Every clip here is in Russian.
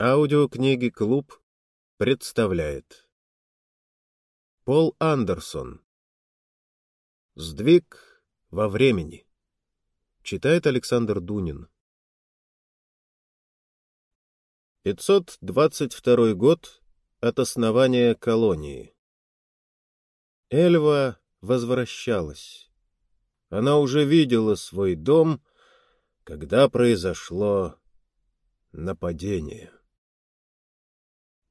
Аудиокниги «Клуб» представляет. Пол Андерсон. «Сдвиг во времени» Читает Александр Дунин. 522 год от основания колонии. Эльва возвращалась. Она уже видела свой дом, когда произошло нападение.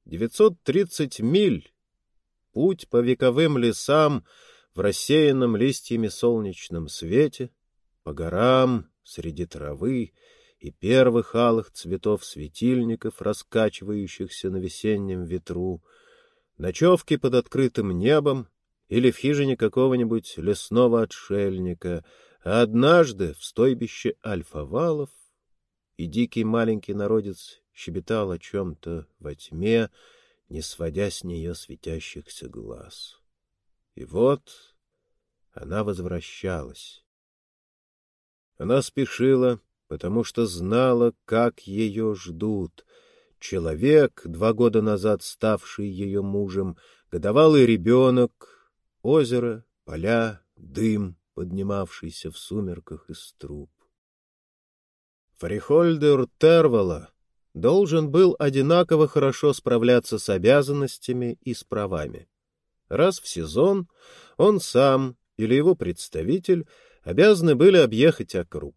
930 миль — путь по вековым лесам в рассеянном листьями солнечном свете, по горам среди травы и первых алых цветов светильников, раскачивающихся на весеннем ветру, ночевки под открытым небом или в хижине какого-нибудь лесного отшельника, а однажды в стойбище альфавалов и дикий маленький народец щебетал о чем-то во тьме, не сводя с нее светящихся глаз. И вот она возвращалась. Она спешила, потому что знала, как ее ждут. Человек, два года назад ставший ее мужем, годовалый ребенок, озеро, поля, дым, поднимавшийся в сумерках из труб. Фрихольдер Тервала должен был одинаково хорошо справляться с обязанностями и с правами. Раз в сезон он сам или его представитель обязаны были объехать округ.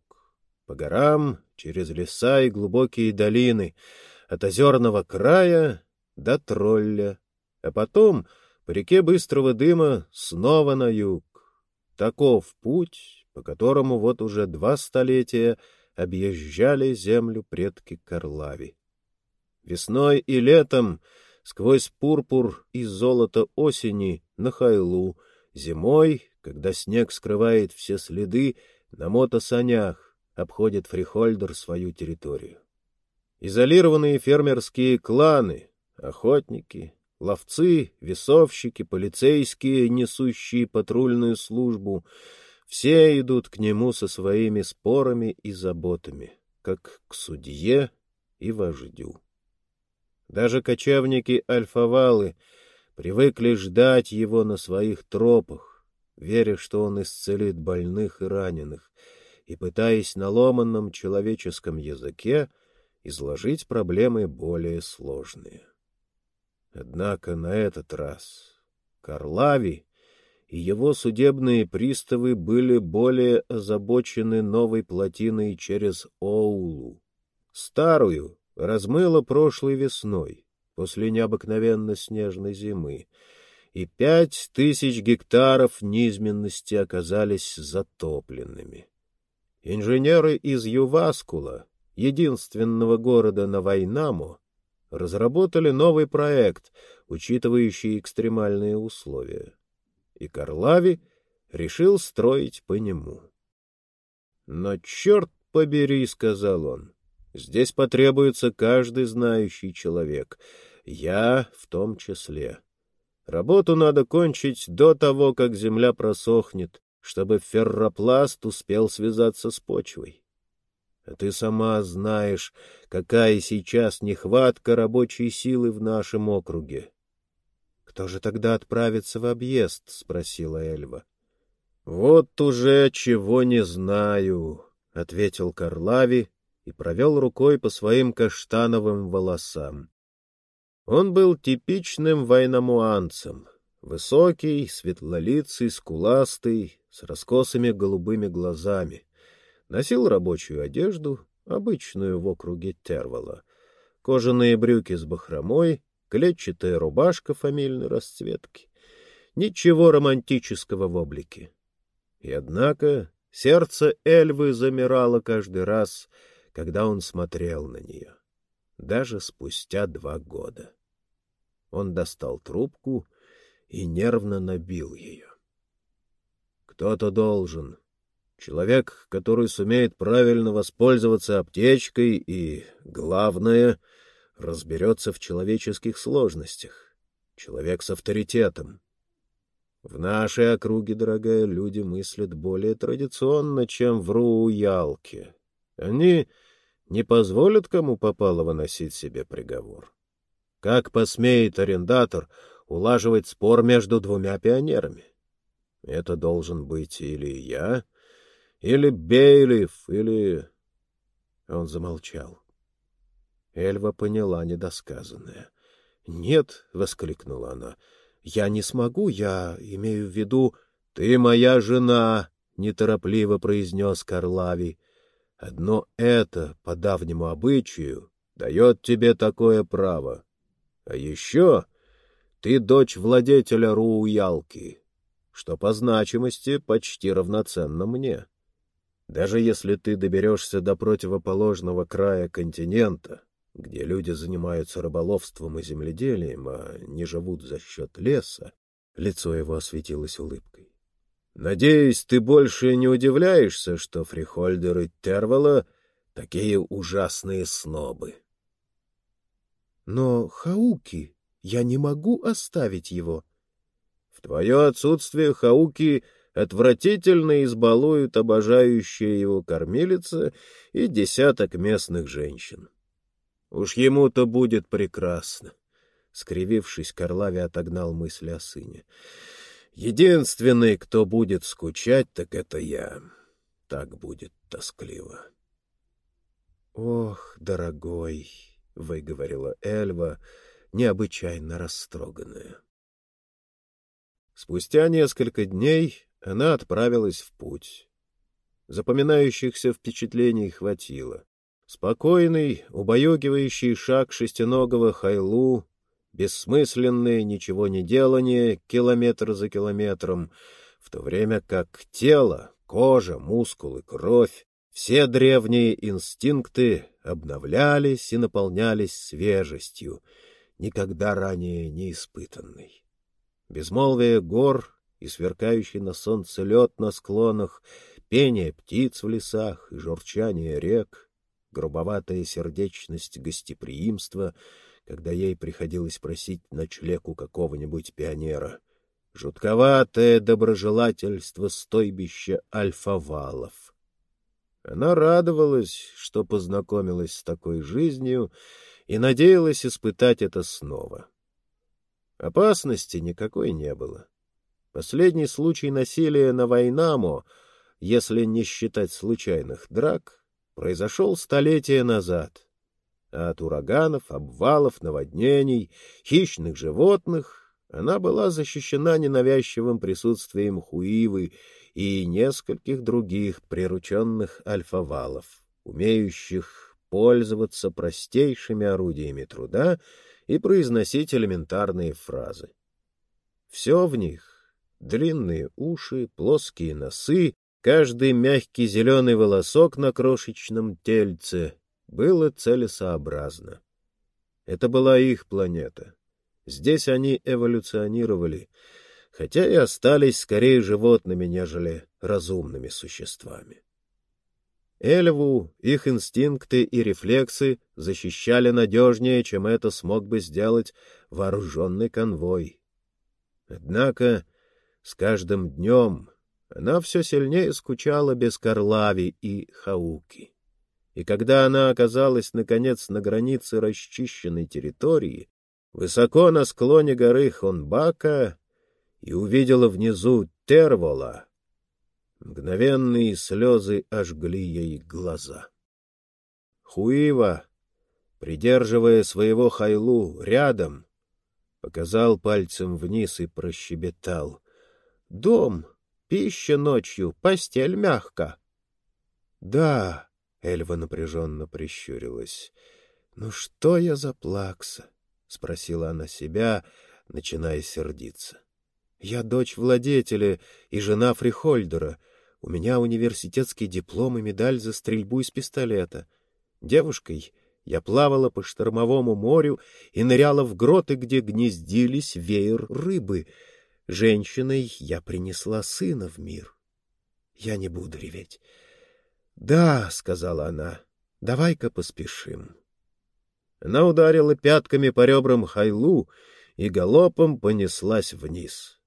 По горам, через леса и глубокие долины, от озерного края до тролля, а потом по реке быстрого дыма снова на юг. Таков путь, по которому вот уже два столетия объезжали землю предки Карлави. Весной и летом сквозь пурпур и золото осени на Хайлу, зимой, когда снег скрывает все следы, на мотосанях обходит Фрихольдер свою территорию. Изолированные фермерские кланы, охотники, ловцы, весовщики, полицейские, несущие патрульную службу — все идут к нему со своими спорами и заботами, как к судье и вождю. Даже кочевники Альфавалы привыкли ждать его на своих тропах, веря, что он исцелит больных и раненых, и пытаясь на ломанном человеческом языке изложить проблемы более сложные. Однако на этот раз Карлави и его судебные приставы были более озабочены новой плотиной через Оулу. Старую размыло прошлой весной, после необыкновенно снежной зимы, и пять тысяч гектаров низменности оказались затопленными. Инженеры из Юваскула, единственного города на Вайнаму, разработали новый проект, учитывающий экстремальные условия и Карлави решил строить по нему. «Но черт побери», — сказал он, — «здесь потребуется каждый знающий человек, я в том числе. Работу надо кончить до того, как земля просохнет, чтобы ферропласт успел связаться с почвой. А ты сама знаешь, какая сейчас нехватка рабочей силы в нашем округе. «Кто же тогда отправится в объезд?» — спросила Эльва. «Вот уже чего не знаю», — ответил Карлави и провел рукой по своим каштановым волосам. Он был типичным вайнамуанцем, высокий, светлолицый, скуластый, с раскосыми голубыми глазами. Носил рабочую одежду, обычную в округе Тервала, кожаные брюки с бахромой клетчатая рубашка фамильной расцветки. Ничего романтического в облике. И однако сердце Эльвы замирало каждый раз, когда он смотрел на нее, даже спустя два года. Он достал трубку и нервно набил ее. Кто-то должен. Человек, который сумеет правильно воспользоваться аптечкой и, главное, разберется в человеческих сложностях. Человек с авторитетом. В нашей округе, дорогая, люди мыслят более традиционно, чем в Руялке. Они не позволят кому попало выносить себе приговор. Как посмеет арендатор улаживать спор между двумя пионерами? Это должен быть или я, или Бейлиф, или... Он замолчал. Эльва поняла недосказанное. — Нет, — воскликнула она, — я не смогу, я имею в виду... — Ты моя жена, — неторопливо произнес Карлави. — Одно это, по давнему обычаю, дает тебе такое право. А еще ты дочь владетеля Рууялки, что по значимости почти равноценно мне. Даже если ты доберешься до противоположного края континента, где люди занимаются рыболовством и земледелием, а не живут за счет леса, лицо его осветилось улыбкой. Надеюсь, ты больше не удивляешься, что Фрихольдер и Тервала такие ужасные снобы. Но Хауки, я не могу оставить его. В твое отсутствие Хауки отвратительно избалуют обожающая его кормилица и десяток местных женщин. Уж ему-то будет прекрасно. Скривившись, Карлави отогнал мысли о сыне. Единственный, кто будет скучать, так это я. Так будет тоскливо. — Ох, дорогой, — выговорила Эльва, необычайно растроганная. Спустя несколько дней она отправилась в путь. Запоминающихся впечатлений хватило. Спокойный, убаюгивающий шаг шестиногого хайлу, бессмысленное ничего не делание километр за километром, в то время как тело, кожа, мускулы, кровь, все древние инстинкты обновлялись и наполнялись свежестью, никогда ранее не испытанной. Безмолвие гор и сверкающий на солнце лед на склонах, пение птиц в лесах и журчание рек, грубоватая сердечность гостеприимства, когда ей приходилось просить ночлег у какого-нибудь пионера, жутковатое доброжелательство стойбища альфавалов. Она радовалась, что познакомилась с такой жизнью, и надеялась испытать это снова. Опасности никакой не было. Последний случай насилия на Вайнамо, если не считать случайных драк, произошел столетия назад. От ураганов, обвалов, наводнений, хищных животных она была защищена ненавязчивым присутствием Хуивы и нескольких других прирученных альфавалов, умеющих пользоваться простейшими орудиями труда и произносить элементарные фразы. Все в них длинные уши, плоские носы, каждый мягкий зеленый волосок на крошечном тельце было целесообразно. Это была их планета. Здесь они эволюционировали, хотя и остались скорее животными, нежели разумными существами. Эльву их инстинкты и рефлексы защищали надежнее, чем это смог бы сделать вооруженный конвой. Однако с каждым днем она все сильнее скучала без Карлави и Хауки. И когда она оказалась, наконец, на границе расчищенной территории, высоко на склоне горы Хонбака, и увидела внизу Тервола, мгновенные слезы ожгли ей глаза. Хуива, придерживая своего хайлу рядом, показал пальцем вниз и прощебетал — Дом, пища ночью, постель мягко. — Да, — Эльва напряженно прищурилась. — Ну что я за плакса? — спросила она себя, начиная сердиться. — Я дочь владетеля и жена Фрихольдера. У меня университетский диплом и медаль за стрельбу из пистолета. Девушкой я плавала по штормовому морю и ныряла в гроты, где гнездились веер рыбы — Женщиной я принесла сына в мир. Я не буду реветь. — Да, — сказала она, — давай-ка поспешим. Она ударила пятками по ребрам Хайлу и галопом понеслась вниз.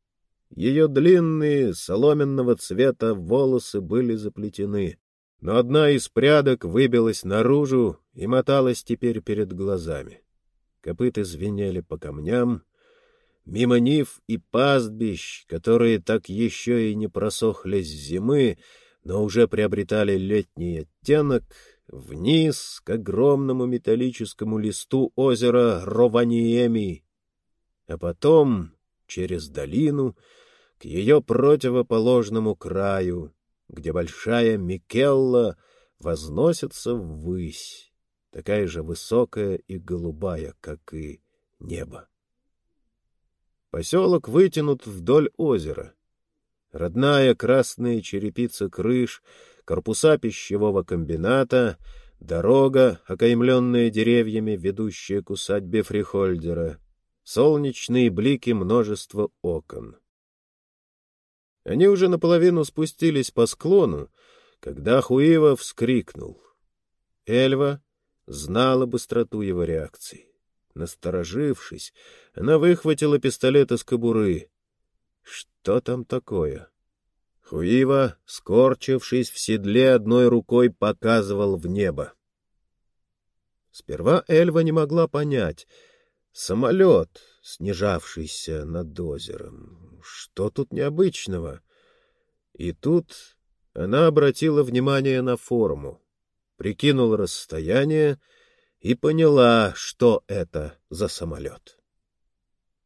Ее длинные, соломенного цвета волосы были заплетены. но одна из прядок выбилась наружу и моталась теперь перед глазами. Копыты звенели по камням, мимо нив и пастбищ, которые так еще и не просохли с зимы, но уже приобретали летний оттенок, вниз к огромному металлическому листу озера Рованиеми, а потом через долину к ее противоположному краю, где большая Микелла возносится ввысь, такая же высокая и голубая, как и небо. Поселок вытянут вдоль озера. Родная красная черепица крыш, корпуса пищевого комбината, дорога, окаймленная деревьями, ведущая к усадьбе Фрихольдера, солнечные блики множества окон. Они уже наполовину спустились по склону, когда Хуива вскрикнул. Эльва знала быстроту его реакции. Насторожившись, она выхватила пистолет из кобуры. Что там такое? Хуива, скорчившись в седле, одной рукой показывал в небо. Сперва Эльва не могла понять. Самолет, снижавшийся над озером. Что тут необычного? И тут она обратила внимание на форму, прикинула расстояние и поняла, что это за самолет.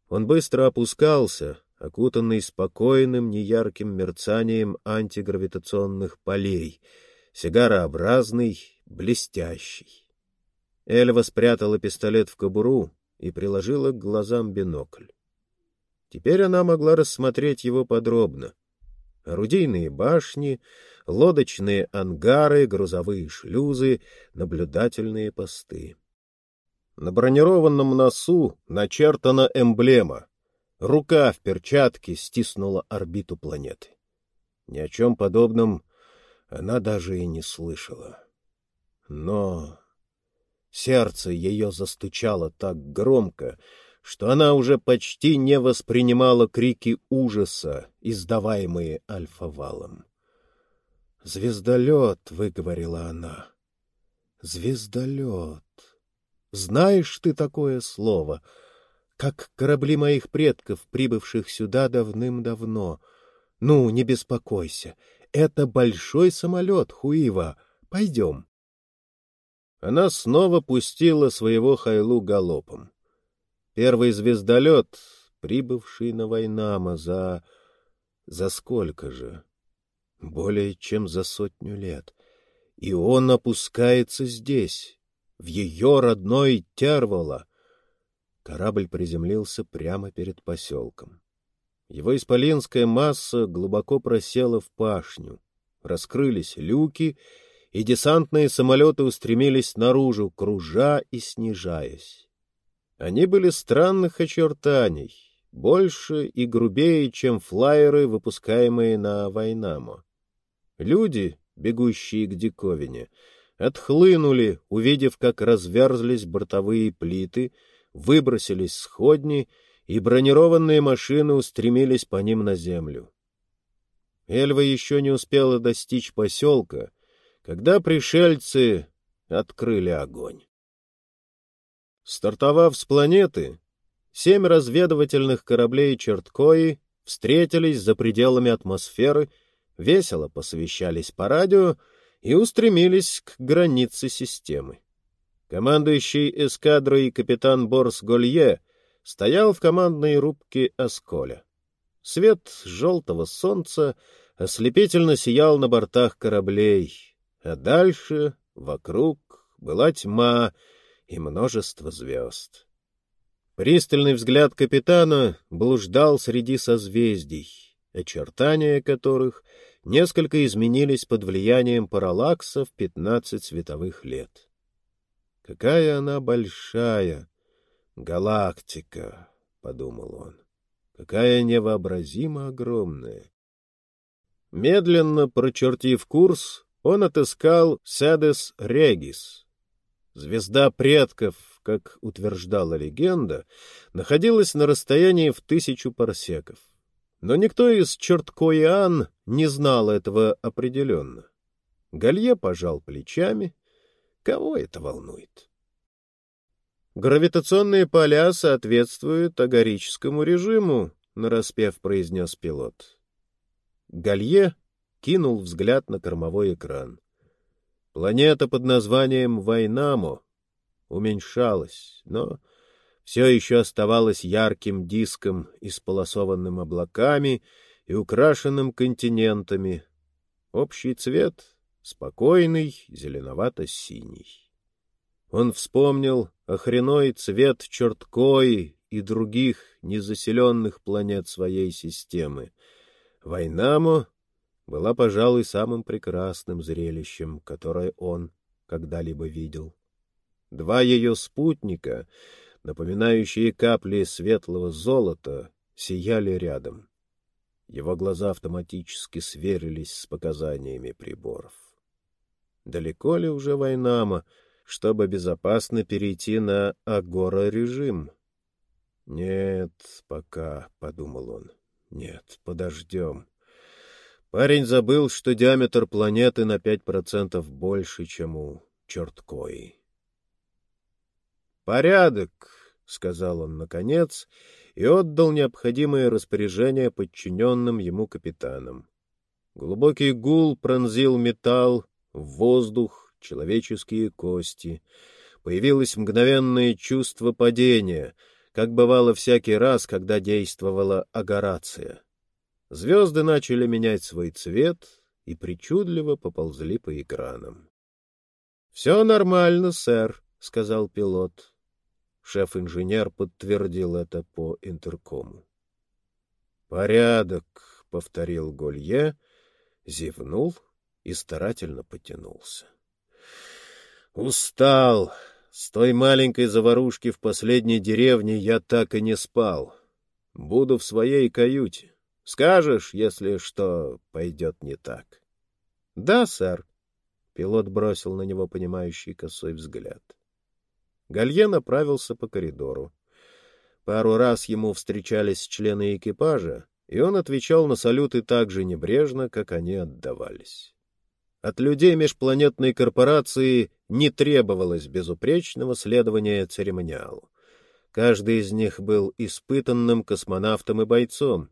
Он быстро опускался, окутанный спокойным, неярким мерцанием антигравитационных полей, сигарообразный, блестящий. Эльва спрятала пистолет в кобуру и приложила к глазам бинокль. Теперь она могла рассмотреть его подробно. Орудийные башни, лодочные ангары, грузовые шлюзы, наблюдательные посты. На бронированном носу начертана эмблема. Рука в перчатке стиснула орбиту планеты. Ни о чем подобном она даже и не слышала. Но сердце ее застучало так громко, что она уже почти не воспринимала крики ужаса, издаваемые альфа-валом. «Звездолет», — выговорила она. «Звездолет. Знаешь ты такое слово, как корабли моих предков, прибывших сюда давным-давно. Ну, не беспокойся, это большой самолет, Хуива. Пойдем». Она снова пустила своего Хайлу галопом. Первый звездолет, прибывший на Вайнама за... За сколько же? Более чем за сотню лет. И он опускается здесь, в ее родной Тервола. Корабль приземлился прямо перед поселком. Его исполинская масса глубоко просела в пашню. Раскрылись люки, и десантные самолеты устремились наружу, кружа и снижаясь. Они были странных очертаний, больше и грубее, чем флайеры, выпускаемые на Вайнамо. Люди, бегущие к диковине, отхлынули, увидев, как разверзлись бортовые плиты, выбросились сходни, и бронированные машины устремились по ним на землю. Эльва еще не успела достичь поселка, когда пришельцы открыли огонь. Стартовав с планеты, семь разведывательных кораблей Черткои встретились за пределами атмосферы, весело посовещались по радио и устремились к границе системы. Командующий эскадрой капитан Борс Голье стоял в командной рубке Осколя. Свет желтого солнца ослепительно сиял на бортах кораблей, а дальше, вокруг, была тьма — и множество звезд. Пристальный взгляд капитана блуждал среди созвездий, очертания которых несколько изменились под влиянием параллакса в пятнадцать световых лет. «Какая она большая! Галактика!» — подумал он. «Какая невообразимо огромная!» Медленно прочертив курс, он отыскал Седес Регис — Звезда предков, как утверждала легенда, находилась на расстоянии в тысячу парсеков. Но никто из Черткоиан не знал этого определенно. Галье пожал плечами. Кого это волнует? Гравитационные поля соответствуют агорическому режиму, нараспев произнес пилот. Галье кинул взгляд на кормовой экран. Планета под названием Вайнамо уменьшалась, но все еще оставалась ярким диском, исполосованным облаками и украшенным континентами. Общий цвет — спокойный, зеленовато-синий. Он вспомнил охреной цвет Черткои и других незаселенных планет своей системы. Вайнамо была, пожалуй, самым прекрасным зрелищем, которое он когда-либо видел. Два ее спутника, напоминающие капли светлого золота, сияли рядом. Его глаза автоматически сверились с показаниями приборов. Далеко ли уже Вайнама, чтобы безопасно перейти на агора-режим? Нет, пока, — подумал он. Нет, подождем. Парень забыл, что диаметр планеты на пять процентов больше, чем у Черткои. «Порядок», — сказал он наконец, и отдал необходимое распоряжение подчиненным ему капитанам. Глубокий гул пронзил металл, воздух, человеческие кости. Появилось мгновенное чувство падения, как бывало всякий раз, когда действовала агорация. Звезды начали менять свой цвет и причудливо поползли по экранам. — Все нормально, сэр, — сказал пилот. Шеф-инженер подтвердил это по интеркому. — Порядок, — повторил Голье, зевнул и старательно потянулся. — Устал. С той маленькой заварушки в последней деревне я так и не спал. Буду в своей каюте. Скажешь, если что пойдет не так. — Да, сэр. Пилот бросил на него понимающий косой взгляд. Галье направился по коридору. Пару раз ему встречались члены экипажа, и он отвечал на салюты так же небрежно, как они отдавались. От людей межпланетной корпорации не требовалось безупречного следования церемониалу. Каждый из них был испытанным космонавтом и бойцом,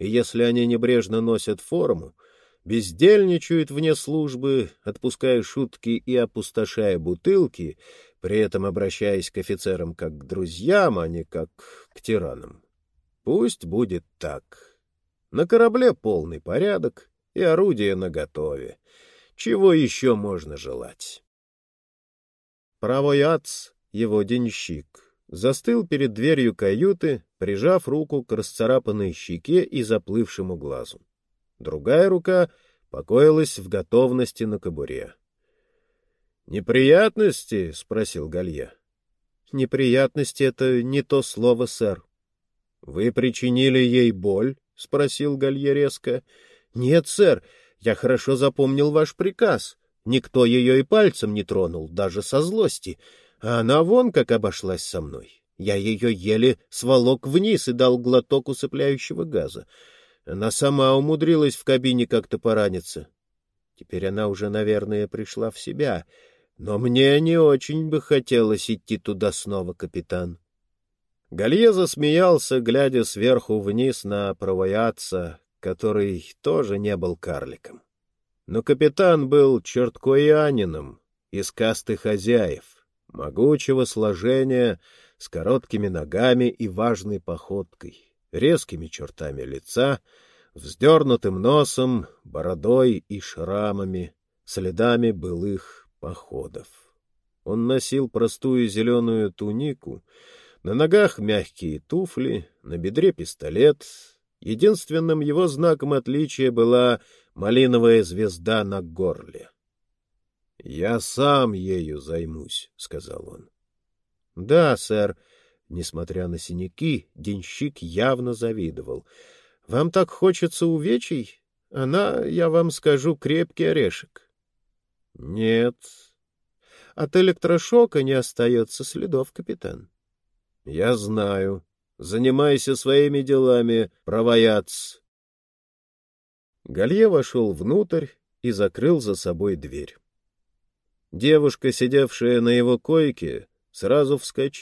и если они небрежно носят форму, бездельничают вне службы, отпуская шутки и опустошая бутылки, при этом обращаясь к офицерам как к друзьям, а не как к тиранам. Пусть будет так. На корабле полный порядок и орудие наготове. Чего еще можно желать? Правый ац, его денщик, застыл перед дверью каюты, прижав руку к расцарапанной щеке и заплывшему глазу. Другая рука покоилась в готовности на кобуре. «Неприятности?» — спросил Галье. «Неприятности — это не то слово, сэр». «Вы причинили ей боль?» — спросил Галье резко. «Нет, сэр, я хорошо запомнил ваш приказ. Никто ее и пальцем не тронул, даже со злости. А она вон как обошлась со мной. Я ее еле сволок вниз и дал глоток усыпляющего газа. Она сама умудрилась в кабине как-то пораниться. Теперь она уже, наверное, пришла в себя. Но мне не очень бы хотелось идти туда снова, капитан. Галье засмеялся, глядя сверху вниз на провояца, который тоже не был карликом. Но капитан был черткоянином из касты хозяев могучего сложения, с короткими ногами и важной походкой, резкими чертами лица, вздернутым носом, бородой и шрамами, следами былых походов. Он носил простую зеленую тунику, на ногах мягкие туфли, на бедре пистолет. Единственным его знаком отличия была малиновая звезда на горле. — Я сам ею займусь, — сказал он. — Да, сэр. Несмотря на синяки, денщик явно завидовал. — Вам так хочется увечий? Она, я вам скажу, крепкий орешек. — Нет. — От электрошока не остается следов, капитан. — Я знаю. Занимайся своими делами, провояц. Галье вошел внутрь и закрыл за собой дверь. Девушка, сидевшая на его койке, сразу вскочила.